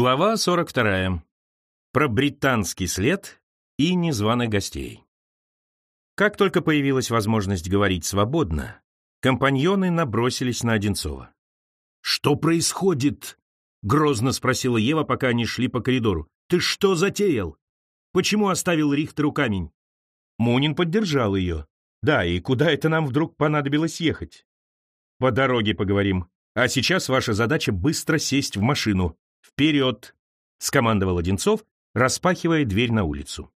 Глава 42. Про британский след и незваных гостей. Как только появилась возможность говорить свободно, компаньоны набросились на Одинцова. «Что происходит?» — грозно спросила Ева, пока они шли по коридору. «Ты что затеял? Почему оставил Рихтеру камень?» Мунин поддержал ее. «Да, и куда это нам вдруг понадобилось ехать?» «По дороге поговорим. А сейчас ваша задача быстро сесть в машину. Вперед!» — скомандовал Одинцов, распахивая дверь на улицу.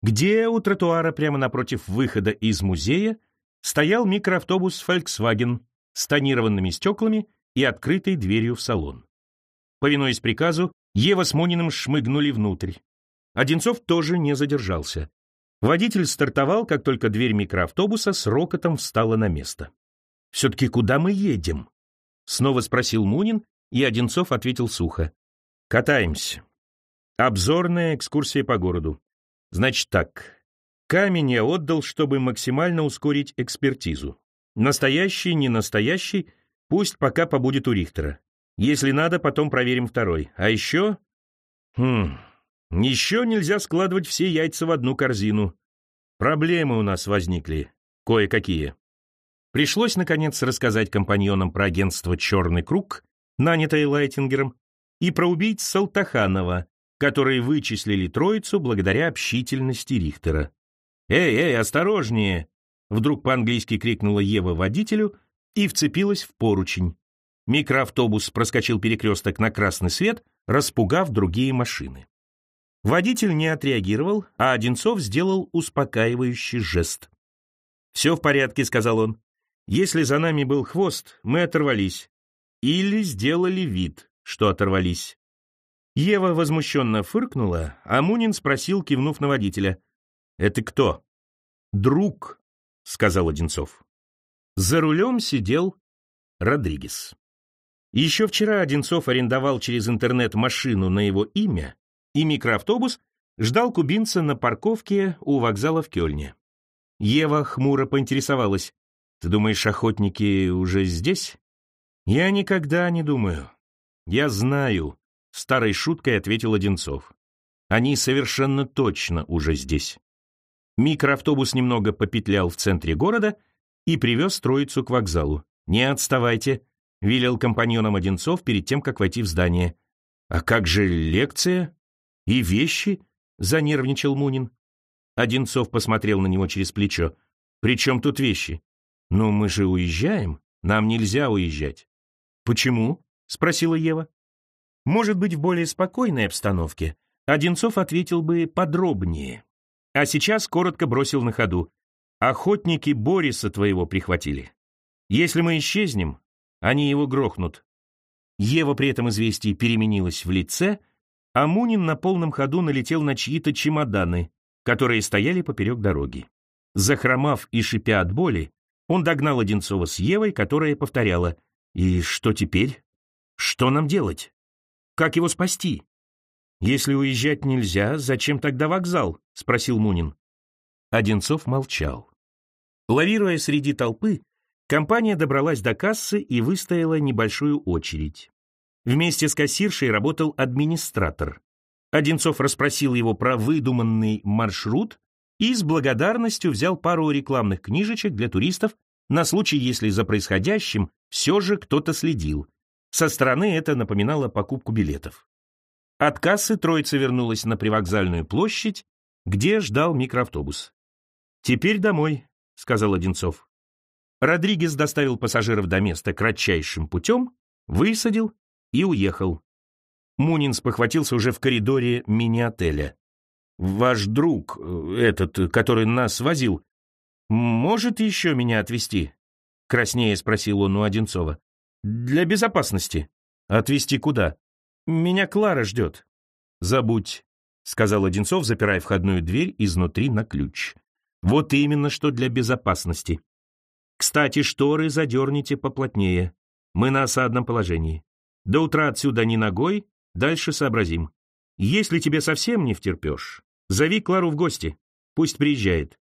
Где у тротуара прямо напротив выхода из музея стоял микроавтобус Volkswagen с тонированными стеклами и открытой дверью в салон. Повинуясь приказу, Ева с Мониным шмыгнули внутрь. Одинцов тоже не задержался. Водитель стартовал, как только дверь микроавтобуса с рокотом встала на место. «Все-таки куда мы едем?» Снова спросил Мунин, и Одинцов ответил сухо. «Катаемся. Обзорная экскурсия по городу. Значит так. Камень я отдал, чтобы максимально ускорить экспертизу. Настоящий, не настоящий, пусть пока побудет у Рихтера. Если надо, потом проверим второй. А еще... Хм... Еще нельзя складывать все яйца в одну корзину. Проблемы у нас возникли. Кое-какие. Пришлось, наконец, рассказать компаньонам про агентство «Черный круг», нанятое Лайтингером, и про убийц Салтаханова, которые вычислили троицу благодаря общительности Рихтера. «Эй, эй, осторожнее!» Вдруг по-английски крикнула Ева водителю и вцепилась в поручень. Микроавтобус проскочил перекресток на красный свет, распугав другие машины. Водитель не отреагировал, а Одинцов сделал успокаивающий жест. «Все в порядке», — сказал он. «Если за нами был хвост, мы оторвались. Или сделали вид, что оторвались». Ева возмущенно фыркнула, а Мунин спросил, кивнув на водителя. «Это кто?» «Друг», — сказал Одинцов. За рулем сидел Родригес. Еще вчера Одинцов арендовал через интернет машину на его имя, и микроавтобус ждал кубинца на парковке у вокзала в Кёльне. Ева хмуро поинтересовалась. «Ты думаешь, охотники уже здесь?» «Я никогда не думаю. Я знаю», — старой шуткой ответил Одинцов. «Они совершенно точно уже здесь». Микроавтобус немного попетлял в центре города и привез троицу к вокзалу. «Не отставайте», — велел компаньонам Одинцов перед тем, как войти в здание. «А как же лекция? И вещи?» — занервничал Мунин. Одинцов посмотрел на него через плечо. «При чем тут вещи?» «Ну, мы же уезжаем. Нам нельзя уезжать». «Почему?» — спросила Ева. «Может быть, в более спокойной обстановке?» Одинцов ответил бы подробнее. А сейчас коротко бросил на ходу. «Охотники Бориса твоего прихватили. Если мы исчезнем, они его грохнут». Ева при этом известии переменилась в лице, а Мунин на полном ходу налетел на чьи-то чемоданы, которые стояли поперек дороги. Захромав и шипя от боли, он догнал Одинцова с Евой, которая повторяла «И что теперь? Что нам делать? Как его спасти?» «Если уезжать нельзя, зачем тогда вокзал?» — спросил Мунин. Одинцов молчал. Лавируя среди толпы, компания добралась до кассы и выстояла небольшую очередь. Вместе с кассиршей работал администратор. Одинцов расспросил его про выдуманный маршрут и с благодарностью взял пару рекламных книжечек для туристов на случай, если за происходящим все же кто-то следил. Со стороны это напоминало покупку билетов. От кассы троица вернулась на привокзальную площадь, где ждал микроавтобус. «Теперь домой», — сказал Одинцов. Родригес доставил пассажиров до места кратчайшим путем, высадил и уехал. Мунин спохватился уже в коридоре мини-отеля. «Ваш друг, э, этот, который нас возил, может еще меня отвезти?» Краснее спросил он у Одинцова. «Для безопасности». «Отвезти куда?» «Меня Клара ждет». «Забудь», — сказал Одинцов, запирая входную дверь изнутри на ключ. «Вот именно что для безопасности. Кстати, шторы задерните поплотнее. Мы на осадном положении. До утра отсюда не ногой, дальше сообразим. Если тебе совсем не втерпешь, зови Клару в гости, пусть приезжает».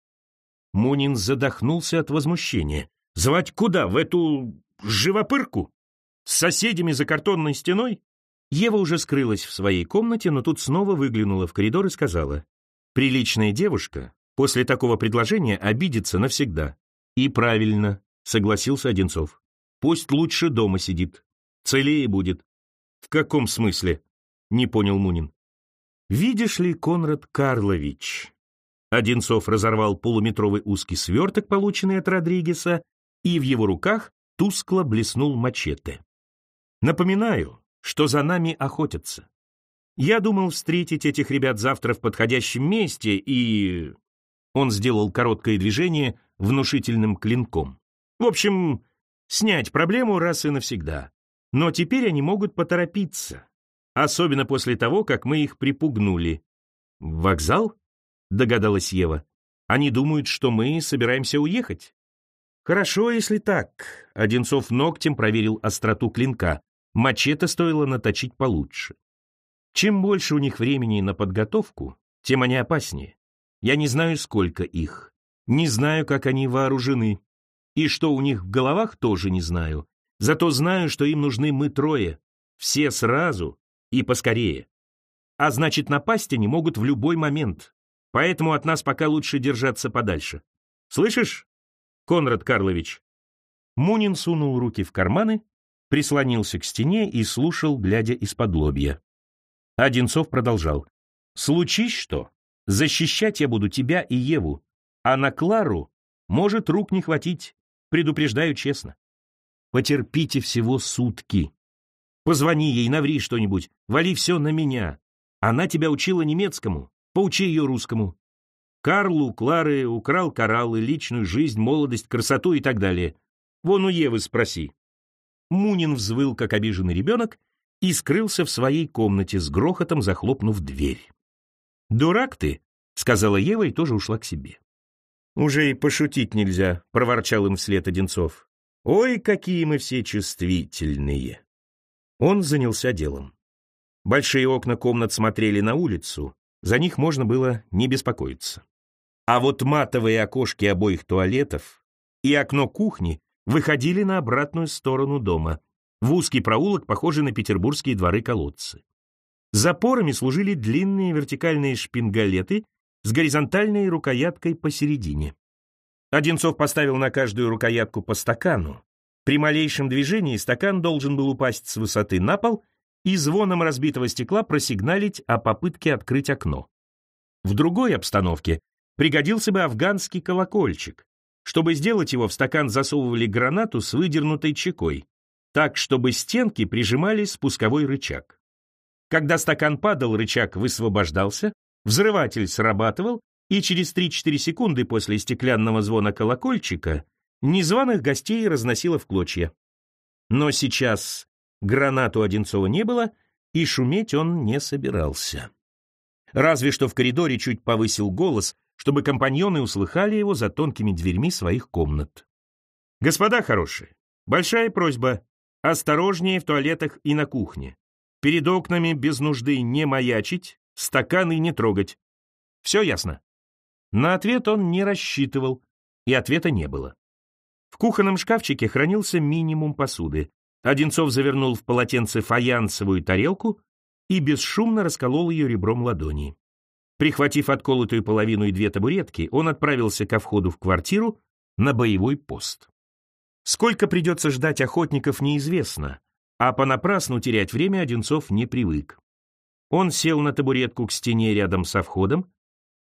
Мунин задохнулся от возмущения. «Звать куда? В эту живопырку? С соседями за картонной стеной? Ева уже скрылась в своей комнате, но тут снова выглянула в коридор и сказала, «Приличная девушка после такого предложения обидится навсегда». «И правильно», — согласился Одинцов. «Пусть лучше дома сидит. Целее будет». «В каком смысле?» — не понял Мунин. «Видишь ли, Конрад Карлович...» Одинцов разорвал полуметровый узкий сверток, полученный от Родригеса, и в его руках тускло блеснул мачете. «Напоминаю, что за нами охотятся. Я думал встретить этих ребят завтра в подходящем месте и...» Он сделал короткое движение внушительным клинком. «В общем, снять проблему раз и навсегда. Но теперь они могут поторопиться, особенно после того, как мы их припугнули. Вокзал?» — догадалась Ева. «Они думают, что мы собираемся уехать?» «Хорошо, если так», — Одинцов ногтем проверил остроту клинка. Мачете стоило наточить получше. Чем больше у них времени на подготовку, тем они опаснее. Я не знаю, сколько их. Не знаю, как они вооружены. И что у них в головах, тоже не знаю. Зато знаю, что им нужны мы трое. Все сразу и поскорее. А значит, напасть они могут в любой момент. Поэтому от нас пока лучше держаться подальше. Слышишь, Конрад Карлович?» Мунин сунул руки в карманы прислонился к стене и слушал, глядя из-под лобья. Одинцов продолжал. «Случись что, защищать я буду тебя и Еву, а на Клару может рук не хватить, предупреждаю честно. Потерпите всего сутки. Позвони ей, наври что-нибудь, вали все на меня. Она тебя учила немецкому, поучи ее русскому. Карлу, Клары украл кораллы, личную жизнь, молодость, красоту и так далее. Вон у Евы спроси. Мунин взвыл, как обиженный ребенок, и скрылся в своей комнате, с грохотом захлопнув дверь. «Дурак ты!» — сказала Ева и тоже ушла к себе. «Уже и пошутить нельзя», — проворчал им вслед Одинцов. «Ой, какие мы все чувствительные!» Он занялся делом. Большие окна комнат смотрели на улицу, за них можно было не беспокоиться. А вот матовые окошки обоих туалетов и окно кухни выходили на обратную сторону дома, в узкий проулок, похожий на петербургские дворы-колодцы. Запорами служили длинные вертикальные шпингалеты с горизонтальной рукояткой посередине. Одинцов поставил на каждую рукоятку по стакану. При малейшем движении стакан должен был упасть с высоты на пол и звоном разбитого стекла просигналить о попытке открыть окно. В другой обстановке пригодился бы афганский колокольчик, чтобы сделать его, в стакан засовывали гранату с выдернутой чекой, так, чтобы стенки прижимали спусковой рычаг. Когда стакан падал, рычаг высвобождался, взрыватель срабатывал, и через 3-4 секунды после стеклянного звона колокольчика незваных гостей разносило в клочья. Но сейчас гранату Одинцова не было, и шуметь он не собирался. Разве что в коридоре чуть повысил голос, чтобы компаньоны услыхали его за тонкими дверьми своих комнат. «Господа хорошие, большая просьба, осторожнее в туалетах и на кухне. Перед окнами без нужды не маячить, стаканы не трогать. Все ясно?» На ответ он не рассчитывал, и ответа не было. В кухонном шкафчике хранился минимум посуды. Одинцов завернул в полотенце фаянсовую тарелку и бесшумно расколол ее ребром ладони. Прихватив отколотую половину и две табуретки, он отправился ко входу в квартиру на боевой пост. Сколько придется ждать охотников, неизвестно, а понапрасну терять время Одинцов не привык. Он сел на табуретку к стене рядом со входом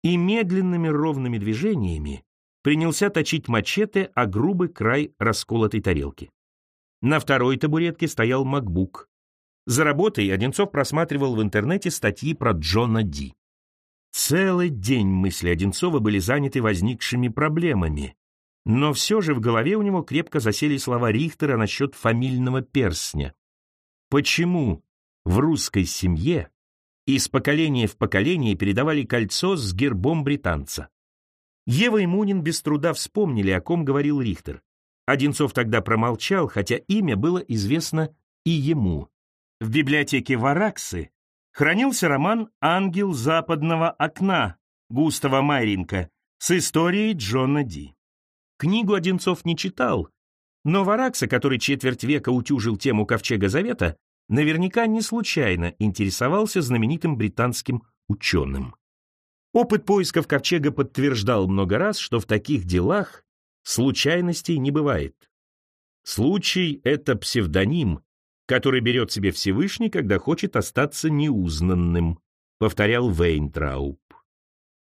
и медленными ровными движениями принялся точить мачете о грубый край расколотой тарелки. На второй табуретке стоял макбук. За работой Одинцов просматривал в интернете статьи про Джона Ди. Целый день мысли Одинцова были заняты возникшими проблемами, но все же в голове у него крепко засели слова Рихтера насчет фамильного перстня. Почему в русской семье из поколения в поколение передавали кольцо с гербом британца? Ева и Мунин без труда вспомнили, о ком говорил Рихтер. Одинцов тогда промолчал, хотя имя было известно и ему. В библиотеке Вараксы хранился роман «Ангел западного окна» Густава Майринка с историей Джона Ди. Книгу Одинцов не читал, но Варакса, который четверть века утюжил тему Ковчега Завета, наверняка не случайно интересовался знаменитым британским ученым. Опыт поисков ковчега подтверждал много раз, что в таких делах случайностей не бывает. Случай — это псевдоним, который берет себе Всевышний, когда хочет остаться неузнанным, повторял Вейнтрауб.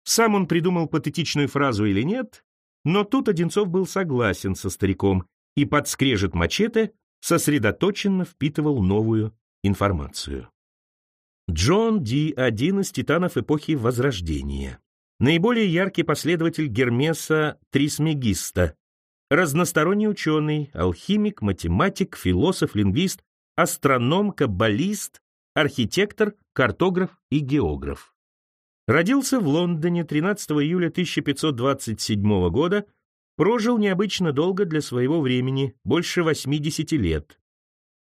Сам он придумал патетичную фразу или нет, но тут Одинцов был согласен со стариком и под скрежет мачете сосредоточенно впитывал новую информацию. Джон Ди – один из титанов эпохи Возрождения. Наиболее яркий последователь Гермеса Трисмегиста. Разносторонний ученый, алхимик, математик, философ, лингвист, астроном, каббалист, архитектор, картограф и географ. Родился в Лондоне 13 июля 1527 года, прожил необычно долго для своего времени, больше 80 лет.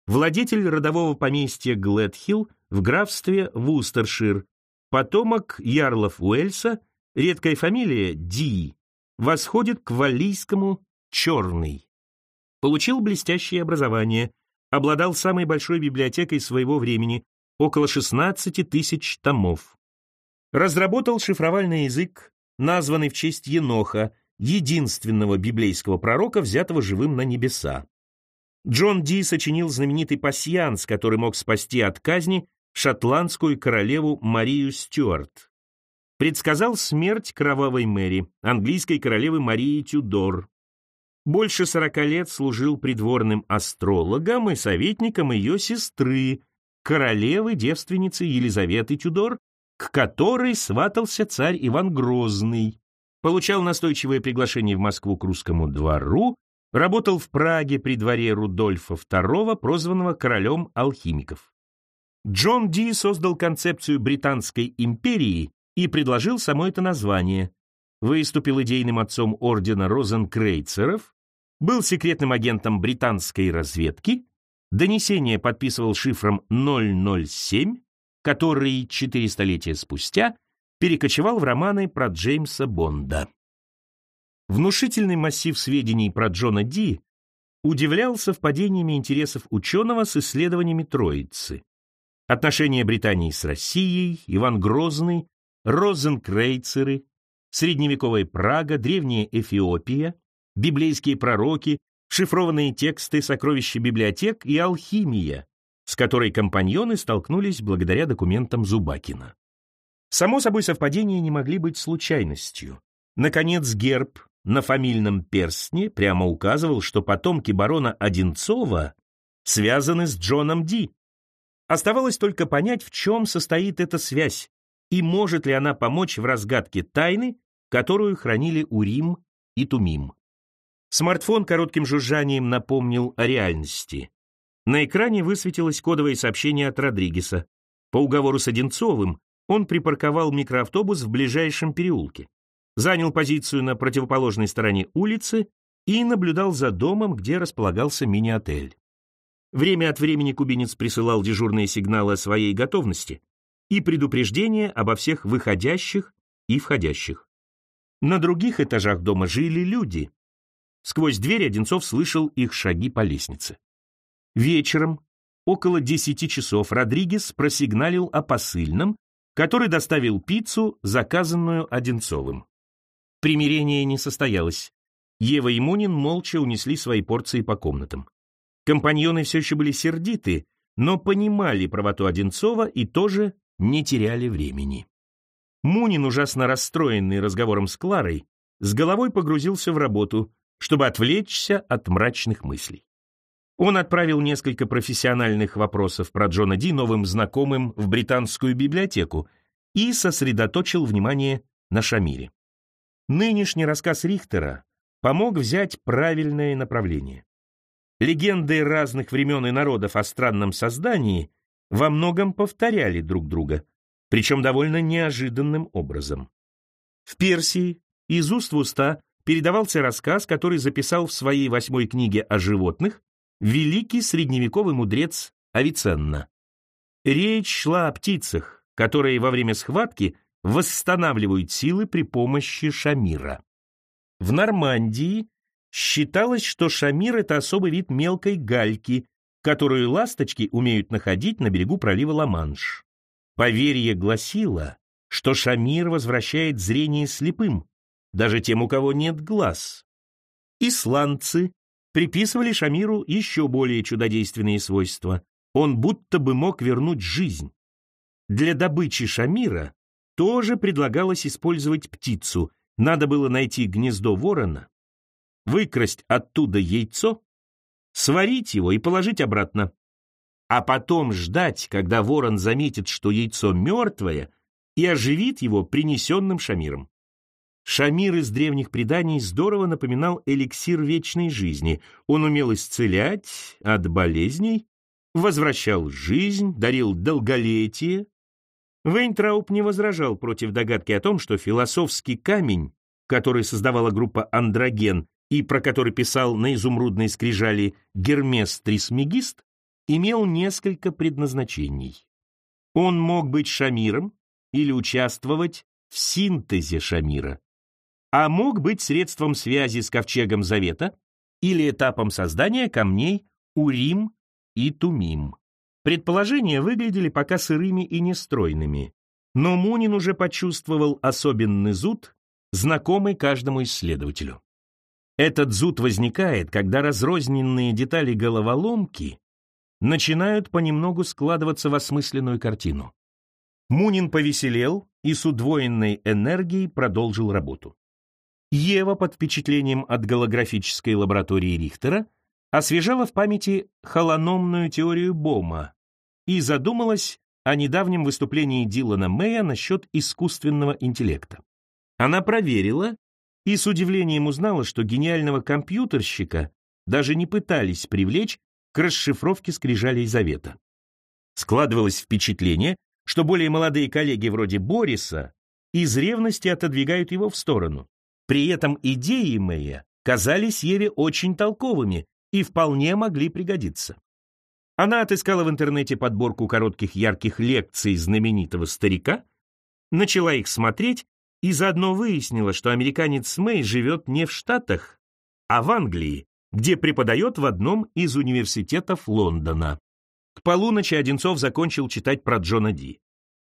Владетель родового поместья Глэдхилл в графстве Вустершир, потомок ярлов Уэльса, редкая фамилия Ди, восходит к валлийскому «черный». Получил блестящее образование, обладал самой большой библиотекой своего времени, около 16 тысяч томов. Разработал шифровальный язык, названный в честь Еноха, единственного библейского пророка, взятого живым на небеса. Джон Ди сочинил знаменитый пасьянс, который мог спасти от казни шотландскую королеву Марию Стюарт. Предсказал смерть кровавой Мэри, английской королевы Марии Тюдор. Больше сорока лет служил придворным астрологом и советником ее сестры, королевы-девственницы Елизаветы Тюдор, к которой сватался царь Иван Грозный. Получал настойчивое приглашение в Москву к русскому двору, работал в Праге при дворе Рудольфа II, прозванного королем алхимиков. Джон Ди создал концепцию Британской империи и предложил само это название. Выступил идейным отцом ордена Розенкрейцеров, был секретным агентом британской разведки, донесение подписывал шифром 007, который четыре столетия спустя перекочевал в романы про Джеймса Бонда. Внушительный массив сведений про Джона Ди удивлял совпадениями интересов ученого с исследованиями Троицы. Отношения Британии с Россией, Иван Грозный, Розенкрейцеры, средневековая Прага, древняя Эфиопия, библейские пророки, шифрованные тексты, сокровища библиотек и алхимия, с которой компаньоны столкнулись благодаря документам Зубакина. Само собой, совпадения не могли быть случайностью. Наконец, герб на фамильном перстне прямо указывал, что потомки барона Одинцова связаны с Джоном Ди. Оставалось только понять, в чем состоит эта связь и может ли она помочь в разгадке тайны, которую хранили Урим и Тумим. Смартфон коротким жужжанием напомнил о реальности. На экране высветилось кодовое сообщение от Родригеса. По уговору с Одинцовым он припарковал микроавтобус в ближайшем переулке занял позицию на противоположной стороне улицы и наблюдал за домом, где располагался мини-отель. Время от времени кубинец присылал дежурные сигналы о своей готовности и предупреждения обо всех выходящих и входящих. На других этажах дома жили люди. Сквозь дверь Одинцов слышал их шаги по лестнице. Вечером, около десяти часов, Родригес просигналил о посыльном, который доставил пиццу, заказанную Одинцовым. Примирение не состоялось. Ева и Мунин молча унесли свои порции по комнатам. Компаньоны все еще были сердиты, но понимали правоту Одинцова и тоже не теряли времени. Мунин, ужасно расстроенный разговором с Кларой, с головой погрузился в работу, чтобы отвлечься от мрачных мыслей. Он отправил несколько профессиональных вопросов про Джона Ди новым знакомым в британскую библиотеку и сосредоточил внимание на Шамире. Нынешний рассказ Рихтера помог взять правильное направление. Легенды разных времен и народов о странном создании во многом повторяли друг друга, причем довольно неожиданным образом. В Персии из уст в уста передавался рассказ, который записал в своей восьмой книге о животных великий средневековый мудрец Авиценна. Речь шла о птицах, которые во время схватки восстанавливают силы при помощи шамира. В Нормандии считалось, что шамир — это особый вид мелкой гальки, которую ласточки умеют находить на берегу пролива Ла-Манш. Поверье гласило, что Шамир возвращает зрение слепым, даже тем, у кого нет глаз. Исландцы приписывали Шамиру еще более чудодейственные свойства. Он будто бы мог вернуть жизнь. Для добычи Шамира тоже предлагалось использовать птицу. Надо было найти гнездо ворона, выкрасть оттуда яйцо, сварить его и положить обратно. А потом ждать, когда ворон заметит, что яйцо мертвое, и оживит его принесенным Шамиром. Шамир из древних преданий здорово напоминал эликсир вечной жизни. Он умел исцелять от болезней, возвращал жизнь, дарил долголетие. Вейнтрауб не возражал против догадки о том, что философский камень, который создавала группа «Андроген» и про который писал на изумрудной скрижали Гермес Трисмегист, имел несколько предназначений. Он мог быть Шамиром или участвовать в синтезе Шамира а мог быть средством связи с ковчегом Завета или этапом создания камней Урим и Тумим. Предположения выглядели пока сырыми и нестройными, но Мунин уже почувствовал особенный зуд, знакомый каждому исследователю. Этот зуд возникает, когда разрозненные детали головоломки начинают понемногу складываться в осмысленную картину. Мунин повеселел и с удвоенной энергией продолжил работу. Ева под впечатлением от голографической лаборатории Рихтера освежала в памяти холономную теорию Бома и задумалась о недавнем выступлении Дилана Мэя насчет искусственного интеллекта. Она проверила и с удивлением узнала, что гениального компьютерщика даже не пытались привлечь к расшифровке скрижалей завета. Складывалось впечатление, что более молодые коллеги вроде Бориса из ревности отодвигают его в сторону. При этом идеи Мэя казались Еве очень толковыми и вполне могли пригодиться. Она отыскала в интернете подборку коротких ярких лекций знаменитого старика, начала их смотреть и заодно выяснила, что американец Мэй живет не в Штатах, а в Англии, где преподает в одном из университетов Лондона. К полуночи Одинцов закончил читать про Джона Ди.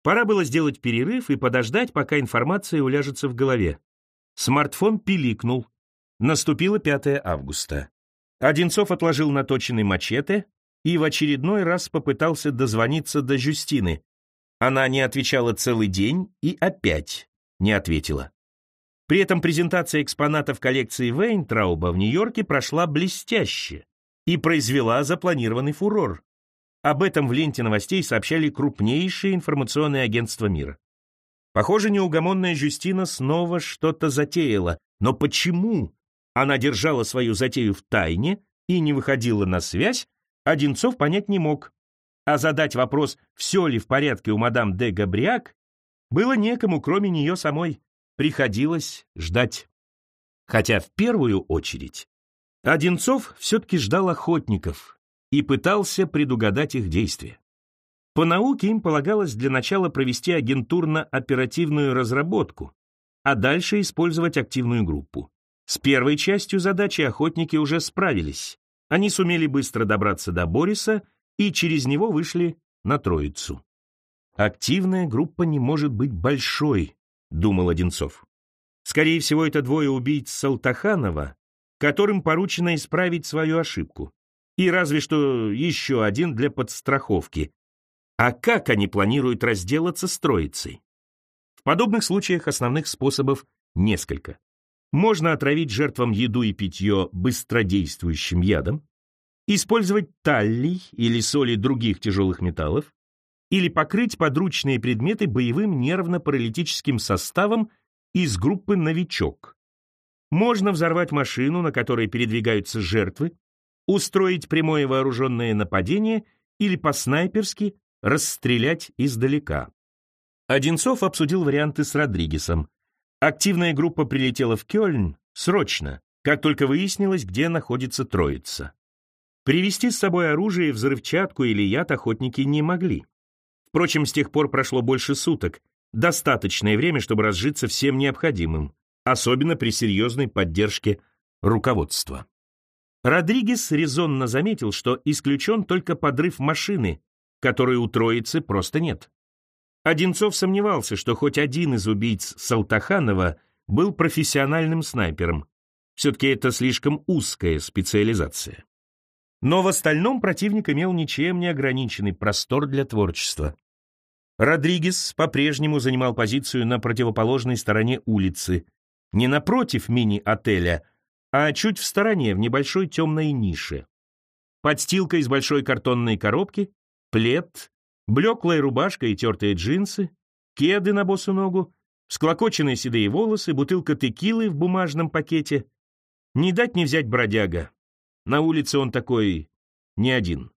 Пора было сделать перерыв и подождать, пока информация уляжется в голове. Смартфон пиликнул. Наступило 5 августа. Одинцов отложил наточенный мачете и в очередной раз попытался дозвониться до Жюстины. Она не отвечала целый день и опять не ответила. При этом презентация экспонатов коллекции Вейнтрауба в Нью-Йорке прошла блестяще и произвела запланированный фурор. Об этом в ленте новостей сообщали крупнейшие информационные агентства мира. Похоже, неугомонная Жюстина снова что-то затеяла. Но почему она держала свою затею в тайне и не выходила на связь, Одинцов понять не мог. А задать вопрос, все ли в порядке у мадам де Габриак, было некому, кроме нее самой. Приходилось ждать. Хотя в первую очередь Одинцов все-таки ждал охотников и пытался предугадать их действия. По науке им полагалось для начала провести агентурно-оперативную разработку, а дальше использовать активную группу. С первой частью задачи охотники уже справились. Они сумели быстро добраться до Бориса и через него вышли на Троицу. «Активная группа не может быть большой», — думал Одинцов. «Скорее всего, это двое убийц Салтаханова, которым поручено исправить свою ошибку. И разве что еще один для подстраховки, а как они планируют разделаться с троицей? В подобных случаях основных способов несколько. Можно отравить жертвам еду и питье быстродействующим ядом, использовать таллий или соли других тяжелых металлов, или покрыть подручные предметы боевым нервно-паралитическим составом из группы «Новичок». Можно взорвать машину, на которой передвигаются жертвы, устроить прямое вооруженное нападение или по-снайперски расстрелять издалека. Одинцов обсудил варианты с Родригесом. Активная группа прилетела в Кёльн срочно, как только выяснилось, где находится троица. Привезти с собой оружие, взрывчатку или яд охотники не могли. Впрочем, с тех пор прошло больше суток, достаточное время, чтобы разжиться всем необходимым, особенно при серьезной поддержке руководства. Родригес резонно заметил, что исключен только подрыв машины, которой у троицы просто нет. Одинцов сомневался, что хоть один из убийц Салтаханова был профессиональным снайпером. Все-таки это слишком узкая специализация. Но в остальном противник имел ничем не ограниченный простор для творчества. Родригес по-прежнему занимал позицию на противоположной стороне улицы, не напротив мини-отеля, а чуть в стороне, в небольшой темной нише. Подстилка из большой картонной коробки, плед, блеклая рубашка и тертые джинсы, кеды на босу ногу, склокоченные седые волосы, бутылка текилы в бумажном пакете. Не дать не взять бродяга. На улице он такой не один.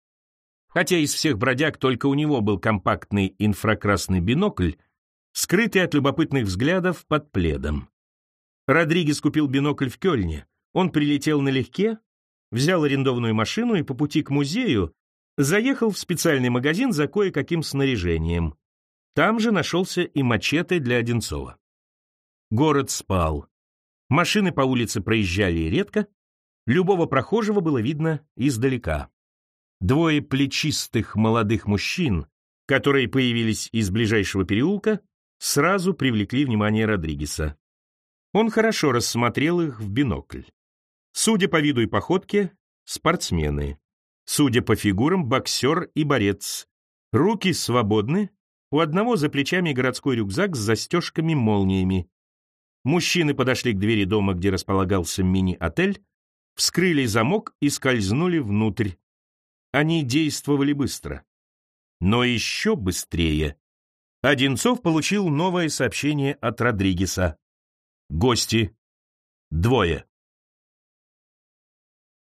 Хотя из всех бродяг только у него был компактный инфракрасный бинокль, скрытый от любопытных взглядов под пледом. Родригес купил бинокль в Кёльне. Он прилетел налегке, взял арендованную машину и по пути к музею заехал в специальный магазин за кое-каким снаряжением. Там же нашелся и мачете для Одинцова. Город спал. Машины по улице проезжали редко, любого прохожего было видно издалека. Двое плечистых молодых мужчин, которые появились из ближайшего переулка, сразу привлекли внимание Родригеса. Он хорошо рассмотрел их в бинокль. Судя по виду и походке, спортсмены. Судя по фигурам, боксер и борец. Руки свободны, у одного за плечами городской рюкзак с застежками-молниями. Мужчины подошли к двери дома, где располагался мини-отель, вскрыли замок и скользнули внутрь. Они действовали быстро. Но еще быстрее. Одинцов получил новое сообщение от Родригеса. Гости. Двое.